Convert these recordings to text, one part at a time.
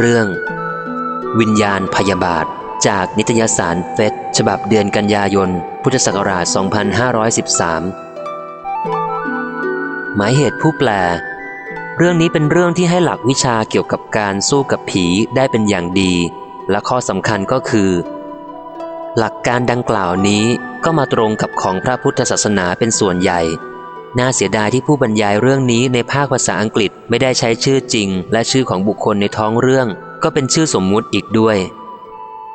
เรื่อง วิญญาณพยาบาท จากนิตยสารเฟสฉบับเดือนกันยายน พุทธศักราช 2513 หมายเหตุผู้แปล เรื่องนี้เป็นเรื่องที่ให้หลักวิชาเกี่ยวกับการสู้กับผีได้เป็นอย่างดี และข้อสำคัญก็คือ หลักการดังกล่าวนี้ก็มาตรงกับของพระพุทธศาสนาเป็นส่วนใหญ่ น่าเสียดายที่ผู้บรรยายเรื่องนี้ในภาคภาษาอังกฤษไม่ได้ใช้ชื่อจริง และชื่อของบุคคลในท้องเรื่อง ก็เป็นชื่อสมมุติอีกด้วย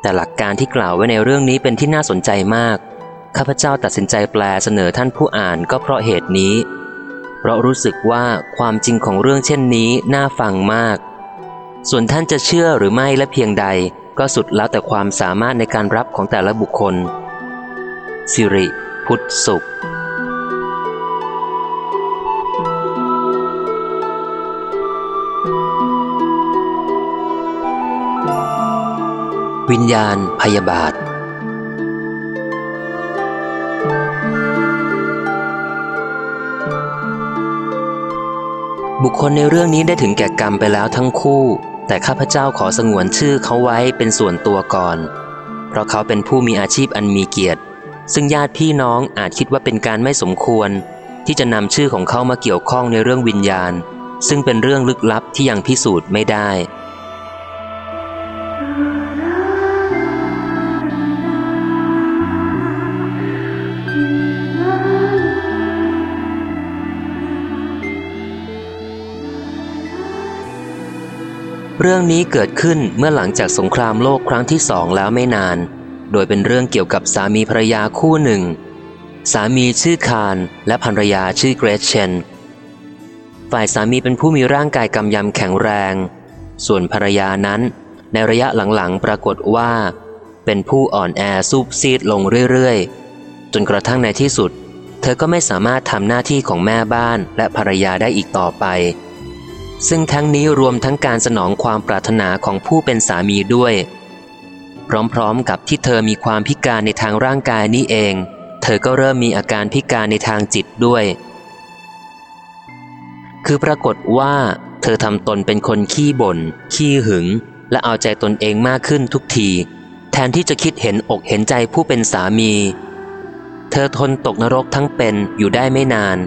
แต่หลักการที่กล่าวไว้ในเรื่องนี้เป็นที่น่าสนใจมาก ข้าพเจ้าตัดสินใจแปลเสนอท่านผู้อ่านก็เพราะเหตุนี้ เพราะรู้สึกว่าความจริงของเรื่องเช่นนี้น่าฟังมาก ส่วนท่านจะเชื่อหรือไม่และเพียงใด ก็สุดแล้วแต่ความสามารถในการรับของแต่ละบุคคลสิริ พุทธสุข วิญญาณพยาบาท บุคคลในเรื่องนี้ได้ถึงแก่กรรมไปแล้วทั้งคู่ แต่ข้าพเจ้าขอสงวนชื่อเขาไว้เป็นส่วนตัวก่อน เพราะเขาเป็นผู้มีอาชีพอันมีเกียรติ ซึ่งญาติพี่น้องอาจคิดว่าเป็นการไม่สมควร ที่จะนำชื่อของเขามาเกี่ยวข้องในเรื่องวิญญาณ ซึ่งเป็นเรื่องลึกลับที่ยังพิสูจน์ไม่ได้ เรื่องนี้เกิดขึ้นเมื่อหลังจากสงครามโลกครั้งที่สองแล้วไม่นาน โดยเป็นเรื่องเกี่ยวกับสามีภรรยาคู่หนึ่ง สามีชื่อคารและภรรยาชื่อเกรซเชน ฝ่ายสามีเป็นผู้มีร่างกายกำยำแข็งแรง ส่วนภรรยานั้นในระยะหลังๆ ปรากฏว่า เป็นผู้อ่อนแอซูบซีดลงเรื่อยๆ จนกระทั่งในที่สุด เธอก็ไม่สามารถทำหน้าที่ของแม่บ้านและภรรยาได้อีกต่อไป ซึ่งทั้งนี้รวมทั้งการสนองความปรารถนาของผู้เป็นสามีด้วย พร้อมๆกับที่เธอมีความพิการในทางร่างกายนี้เอง เธอก็เริ่มมีอาการพิการในทางจิตด้วย คือปรากฏว่า เธอทำตนเป็นคนขี้บน่น ขี้หึง และเอาใจตนเองมากขึ้นทุกที แทนที่จะคิดเห็นอกเห็นใจผู้เป็นสามี เธอทนตกนรกทั้งเป็นอยู่ได้ไม่นาน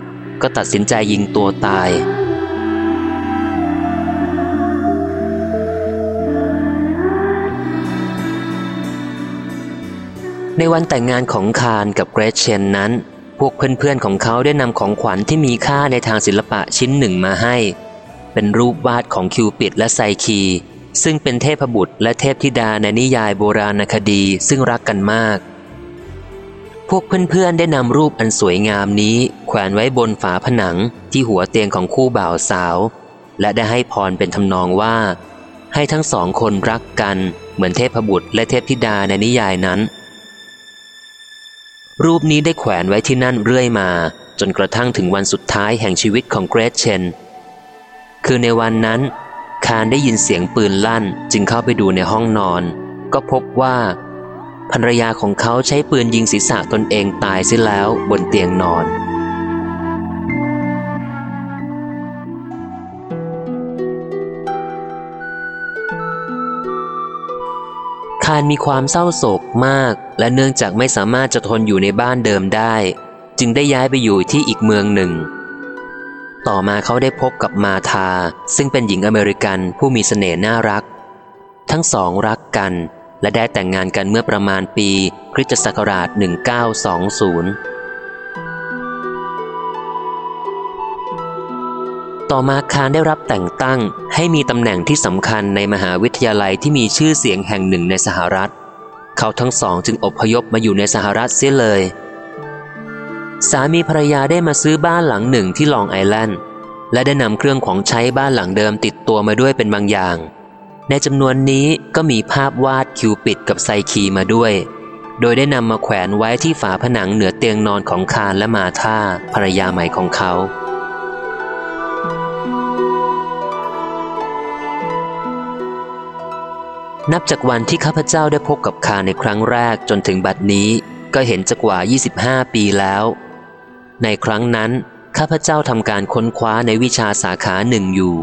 ก็ตัดสินใจยิงตัวตาย ในวันแต่งงานของคารกับเกรซเชนนั้น พวกเพื่อนๆของเขาได้นำของขวัญที่มีค่าในทางศิลปะชิ้นหนึ่งมาให้ เป็นรูปวาดของคิวปิดและไซคี ซึ่งเป็นเทพบุตรและเทพธิดาในนิยายโบราณคดีซึ่งรักกันมาก พวกเพื่อนๆได้นำรูปอันสวยงามนี้ แขวนไว้บนฝาผนังที่หัวเตียงของคู่บ่าวสาว และได้ให้พรเป็นทำนองว่า ให้ทั้งสองคนรักกัน เหมือนเทพบุตรและเทพธิดาในนิยายนั้น รูปนี้ได้แขวนไว้ที่นั่นเรื่อยมา จนกระทั่งถึงวันสุดท้ายแห่งชีวิตของเกรซเชน คือในวันนั้น คารได้ยินเสียงปืนลั่นจึงเข้าไปดูในห้องนอน ก็พบว่าภรรยาของเขาใช้ปืนยิงศีรษะตนเองตายเสียแล้วบนเตียงนอน คารมีความเศร้าโศกมาก และเนื่องจากไม่สามารถจะทนอยู่ในบ้านเดิมได้ จึงได้ย้ายไปอยู่ที่อีกเมืองหนึ่ง ต่อมาเขาได้พบกับมาธาซึ่งเป็นหญิงอเมริกันผู้มีเสน่ห์น่ารัก ทั้งสองรักกัน และได้แต่งงานกันเมื่อประมาณปีคริสตศักราช 1920 ต่อมาคารได้รับแต่งตั้งให้มีตำแหน่งที่สำคัญในมหาวิทยาลัยที่มีชื่อเสียงแห่งหนึ่งในสหรัฐ เขาทั้งสองจึงอพยพมาอยู่ในสหรัฐเสียเลย สามีภรรยาได้มาซื้อบ้านหลังหนึ่งที่ลองไอแลนด์ และได้นำเครื่องของใช้บ้านหลังเดิมติดตัวมาด้วยเป็นบางอย่าง ในจำนวนนี้ก็มีภาพวาดคิวปิดกับไซคีมาด้วย โดยได้นำมาแขวนไว้ที่ฝาผนังเหนือเตียงนอนของคารและมาธาภรรยาใหม่ของเขา นับจากวันที่ข้าพเจ้าได้พบกับคาในครั้งแรกจนถึงบัดนี้ ก็เห็นจะกว่า 25 ปีแล้ว ในครั้งนั้น ข้าพเจ้าทำการค้นคว้าในวิชาสาขาหนึ่งอยู่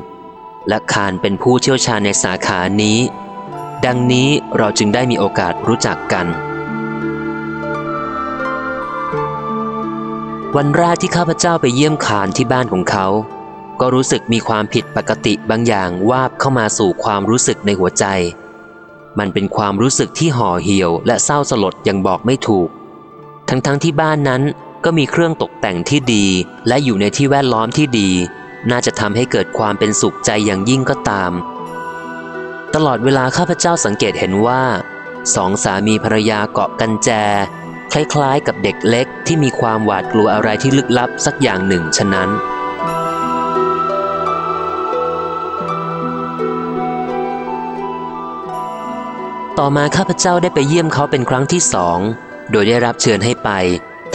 และคานเป็นผู้เชี่ยวชาญในสาขานี้ ดังนี้เราจึงได้มีโอกาสรู้จักกัน วันแรกที่ข้าพเจ้าไปเยี่ยมคานที่บ้านของเขา ก็รู้สึกมีความผิดปกติบางอย่างวาบเข้ามาสู่ความรู้สึกในหัวใจ มันเป็นความรู้สึกที่ห่อเหี่ยวและเศร้าสลดยังบอกไม่ถูก ทั้งๆทที่บ้านนั้นก็มีเครื่องตกแต่งที่ดี และอยู่ในที่แวดล้อมที่ดี น่าจะทำให้เกิดความเป็นสุขใจอย่างยิ่งก็ตาม ตลอดเวลาข้าพเจ้าสังเกตเห็นว่าสองสามีภรรยาเกาะกันแจ คล้ายๆ กับเด็กเล็กที่มีความหวาดกลัวอะไรที่ลึกลับสักอย่างหนึ่งฉะนั้น ต่อมาข้าพเจ้าได้ไปเยี่ยมเขาเป็นครั้งที่สอง โดยได้รับเชิญให้ไป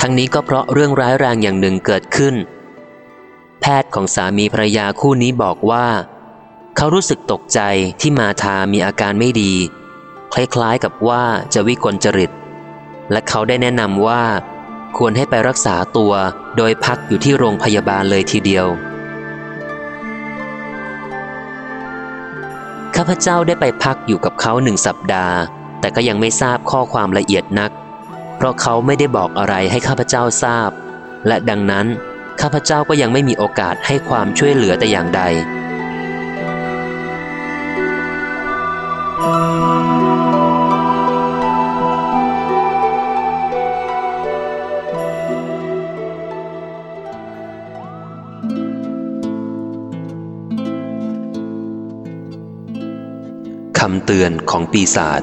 ทั้งนี้ก็เพราะเรื่องร้ายแรงอย่างหนึ่งเกิดขึ้น แพทย์ของสามีภรรยาคู่นี้บอกว่า เขารู้สึกตกใจที่มาทามีอาการไม่ดี คล้ายๆกับว่าจะวิกลจริต และเขาได้แนะนำว่า ควรให้ไปรักษาตัวโดยพักอยู่ที่โรงพยาบาลเลยทีเดียว พเจ้าได้ไปพักอยู่กับเขาหนึ่งสัปดาห์ แต่ก็ยังไม่ทราบข้อความละเอียดนัก เพราะเขาไม่ได้บอกอะไรให้ข้าพเจ้าทราบ และดังนั้นข้าพเจ้าก็ยังไม่มีโอกาสให้ความช่วยเหลือแต่อย่างใด คำเตือนของปีศาจพ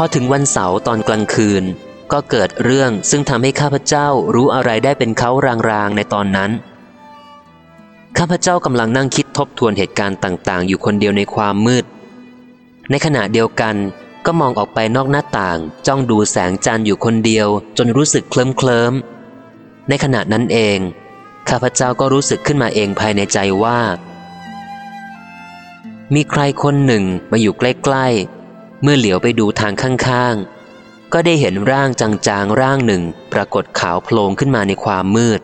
อถึงวันเสาร์ตอนกลางคืน ก็เกิดเรื่องซึ่งทำให้ข้าพเจ้ารู้อะไรได้เป็นเขารางๆในตอนนั้น ข้าพเจ้ากำลังนั่งคิดทบทวนเหตุการณ์ต่าง ๆ อยู่คนเดียวในความมืด ในขณะเดียวกัน ก็มองออกไปนอกหน้าต่าง จ้องดูแสงจันทร์อยู่คนเดียว จนรู้สึกเคลิ้มเคลิมในขณะนั้นเอง ข้าพเจ้าก็รู้สึกขึ้นมาเองภายในใจว่า มีใครคนหนึ่งมาอยู่ใกล้ๆ เมื่อเหลียวไปดูทางข้างๆ ก็ได้เห็นร่างจางๆ ร่างหนึ่งปรากฏขาวโผล่ขึ้นมาในความมืด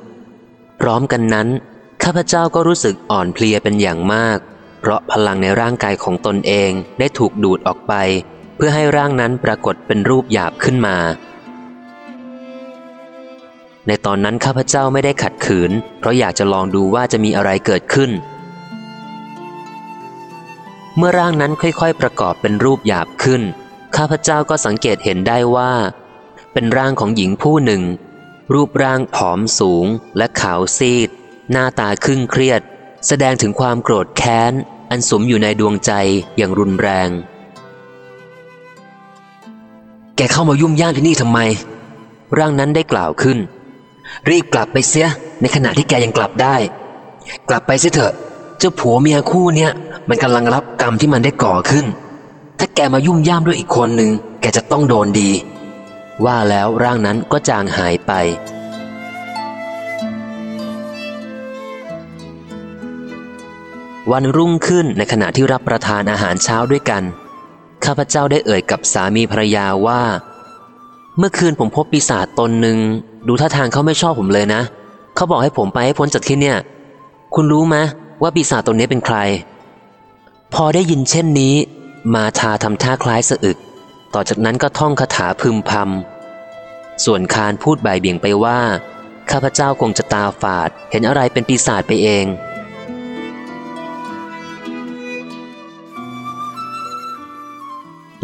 พร้อมกันนั้น ข้าพเจ้าก็รู้สึกอ่อนเพลียเป็นอย่างมาก เพราะพลังในร่างกายของตนเองได้ถูกดูดออกไป เพื่อให้ร่างนั้นปรากฏเป็นรูปหยาบขึ้นมา ในตอนนั้นข้าพเจ้าไม่ได้ขัดขืน เพราะอยากจะลองดูว่าจะมีอะไรเกิดขึ้น เมื่อร่างนั้นค่อยๆ ประกอบเป็นรูปหยาบขึ้น ข้าพเจ้าก็สังเกตเห็นได้ว่า เป็นร่างของหญิงผู้หนึ่ง รูปร่างผอมสูง และขาวซีด หน้าตาครึ่งเครียด แสดงถึงความโกรธแค้น อันสมอยู่ในดวงใจอย่างรุนแรง แกเข้ามายุ่มย่ามที่นี่ทำไม ร่างนั้นได้กล่าวขึ้น รีบกลับไปเสียในขณะที่แกยังกลับได้ กลับไปเสียเถอะ เจ้าผัวเมียคู่เนี้ยมันกำลังรับกรรมที่มันได้ก่อขึ้น ถ้าแกมายุ่มย่ามด้วยอีกคนหนึ่งแกจะต้องโดนดี ว่าแล้วร่างนั้นก็จางหายไปวันรุ่งขึ้นในขณะที่รับประทานอาหารเช้าด้วยกัน ข้าพเจ้าได้เอ่ยกับสามีภรรยาว่า เมื่อคืนผมพบปีศาจตนหนึ่งดูท่าทางเขาไม่ชอบผมเลยนะ เขาบอกให้ผมไปให้พ้นจากที่เนี่ย คุณรู้ไหมว่าปีศาจตนนี้เป็นใคร พอได้ยินเช่นนี้ มาทาทำท่าคล้ายสะอึก ต่อจากนั้นก็ท่องคาถาพึมพำส่วนคารพูดบ่ายเบี่ยงไปว่า ข้าพเจ้าคงจะตาฝาด เห็นอะไรเป็นปีศาจไปเอง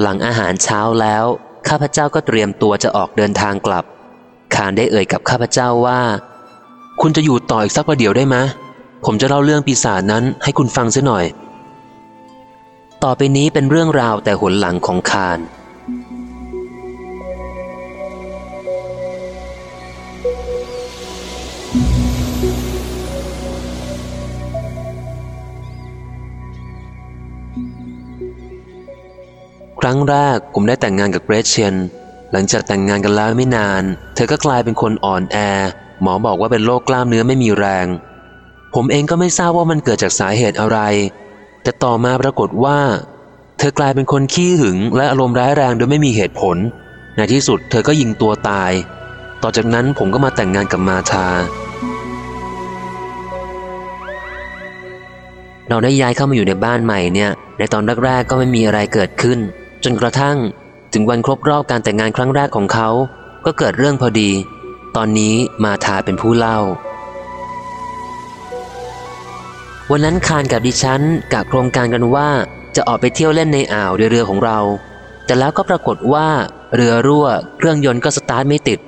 หลังอาหารเช้าแล้ว ข้าพเจ้าก็เตรียมตัวจะออกเดินทางกลับ คารได้เอ่ยกับข้าพเจ้าว่า คุณจะอยู่ต่ออีกสักประเดี๋ยวได้ไหมผมจะเล่าเรื่องปีศาจนั้นให้คุณฟังเสียหน่อย ต่อไปนี้เป็นเรื่องราวแต่หนหลังของคาร ครั้งแรกผมได้แต่งงานกับเกรเชนหลังจากแต่งงานกันแล้วไม่นาน เธอก็กลายเป็นคนอ่อนแอ หมอบอกว่าเป็นโรคกล้ามเนื้อไม่มีแรง ผมเองก็ไม่ทราบว่ามันเกิดจากสาเหตุอะไร แต่ต่อมาปรากฏว่าเเธอกลายเป็นคนขี้หึงและอารมณ์ร้ายแรงโดยไม่มีเหตุผล ในที่สุดเธอก็ยิงตัวตาย ต่อจากนั้นผมก็มาแต่งงานกับมาธาเราได้ย้ายเข้ามาอยู่ในบ้านใหม่เนี่ย ในตอนแรกๆก็ไม่มีอะไรเกิดขึ้น จนกระทั่งถึงวันครบรอบการแต่งงานครั้งแรกของเขา ก็เกิดเรื่องพอดี ตอนนี้มาทาเป็นผู้เล่า วันนั้นคานกับดิฉันกับโครงการกันว่าจะออกไปเที่ยวเล่นในอ่าวเรือของเรา แต่แล้วก็ปรากฏว่าเรือรั่ว เครื่องยนต์ก็สตาร์ทไม่ติด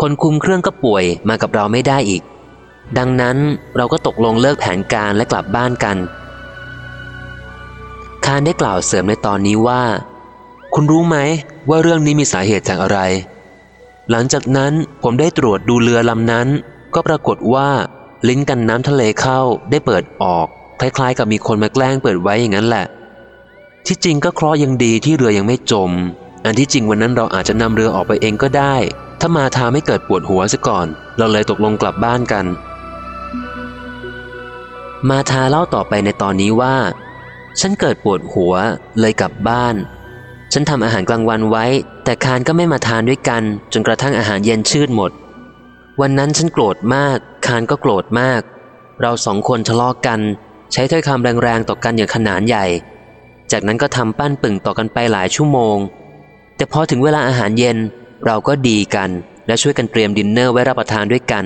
คนคุมเครื่องก็ป่วยมากับเราไม่ได้อีก ดังนั้นเราก็ตกลงเลิกแผนการและกลับบ้านกัน คานได้กล่าวเสริมในตอนนี้ว่า คุณรู้ไหมว่าเรื่องนี้มีสาเหตุจากอะไร หลังจากนั้นผมได้ตรวจดูเรือลำนั้น ก็ปรากฏว่า ลิ้นกันน้ำทะเลเข้าได้เปิดออก คล้ายๆ กับมีคนมาแกล้งเปิดไว้อย่างนั้นแหละ ที่จริงก็เคราะห์ยังดีที่เรือยังไม่จม อันที่จริงวันนั้นเราอาจจะนำเรือออกไปเองก็ได้ ถ้ามาทาไม่เกิดปวดหัวซะก่อน เราเลยตกลงกลับบ้านกัน มาทาเล่าต่อไปในตอนนี้ว่า ฉันเกิดปวดหัวเลยกลับบ้าน ฉันทำอาหารกลางวันไว้ แต่คานก็ไม่มาทานด้วยกัน จนกระทั่งอาหารเย็นชืดหมด วันนั้นฉันโกรธมาก คานก็โกรธมาก เราสองคนทะเลาะกกัน ใช้ถ้อยคำแรงๆต่อกันอย่างขนานใหญ่ จากนั้นก็ทำปั้นปึ่งต่อกันไปหลายชั่วโมง แต่พอถึงเวลาอาหารเย็นเราก็ดีกัน และช่วยกันเตรียมดินเนอร์ไว้รับประทานด้วยกัน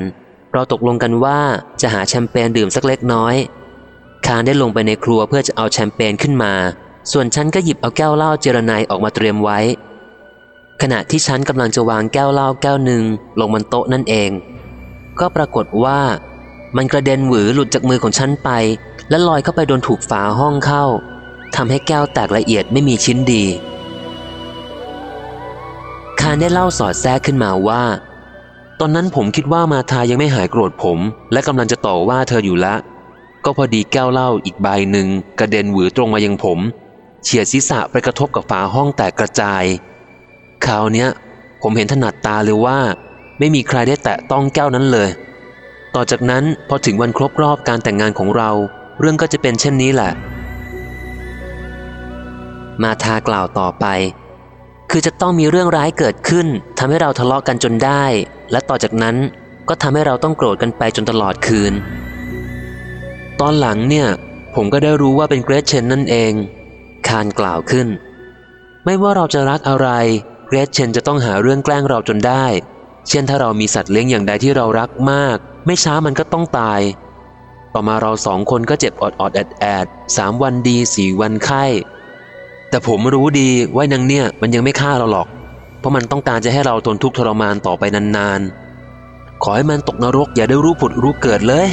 เราตกลงกันว่าจะหาแชมเปญดื่มสักเล็กน้อย คานได้ลงไปในครัวเพื่อจะเอาแชมเปญขึ้นมา ส่วนฉันก็หยิบเอาแก้วเหล้าเจรไนออกมาเตรียมไว้ ขณะที่ฉันกำลังจะวางแก้วเหล้าแก้วหนึ่งลงบนโต๊ะนั่นเอง ก็ปรากฏว่า มันกระเด็นหวือหลุดจากมือของฉันไป และลอยเข้าไปโดนถูกฝาห้องเข้าทำให้แก้วแตกละเอียดไม่มีชิ้นดีคานได้เล่าสอดแทรกขึ้นมาว่า ตอนนั้นผมคิดว่ามาทายังไม่หายโกรธผม และกำลังจะต่อว่าเธออยู่ละ ก็พอดีแก้วเหล้าอีกใบหนึ่งกระเด็นหวือตรงมายังผม เฉียดศีรษะไปกระทบกับฝาห้องแตกกระจาย คราวเนี้ย ผมเห็นถนัดตาเลยว่า ไม่มีใครได้แตะต้องแก้วนั้นเลย ต่อจากนั้นพอถึงวันครบรอบการแต่งงานของเรา เรื่องก็จะเป็นเช่นนี้แหละ มาทากล่าวต่อไป คือจะต้องมีเรื่องร้ายเกิดขึ้นทำให้เราทะเลาะกันจนได้ และต่อจากนั้นก็ทำให้เราต้องโกรธกันไปจนตลอดคืน ตอนหลังเนี่ย ผมก็ได้รู้ว่าเป็นเกรซเชนนั่นเอง คานกล่าวขึ้น ไม่ว่าเราจะรักอะไรเกรซเชนจะต้องหาเรื่องแกล้งเราจนได้ เช่นถ้าเรามีสัตว์เลี้ยงอย่างใดที่เรารักมาก ไม่ช้ามันก็ต้องตาย ต่อมาเราสองคนก็เจ็บอดอดแอดแอดสามวันดีสี่วันไข้ แต่ผมรู้ดีว่านางเนี่ยมันยังไม่ฆ่าเราหรอก เพราะมันต้องการจะให้เราทนทุกข์ทรมานต่อไปนานๆ ขอให้มันตกนรกอย่าได้รู้ผุดรู้เกิดเลย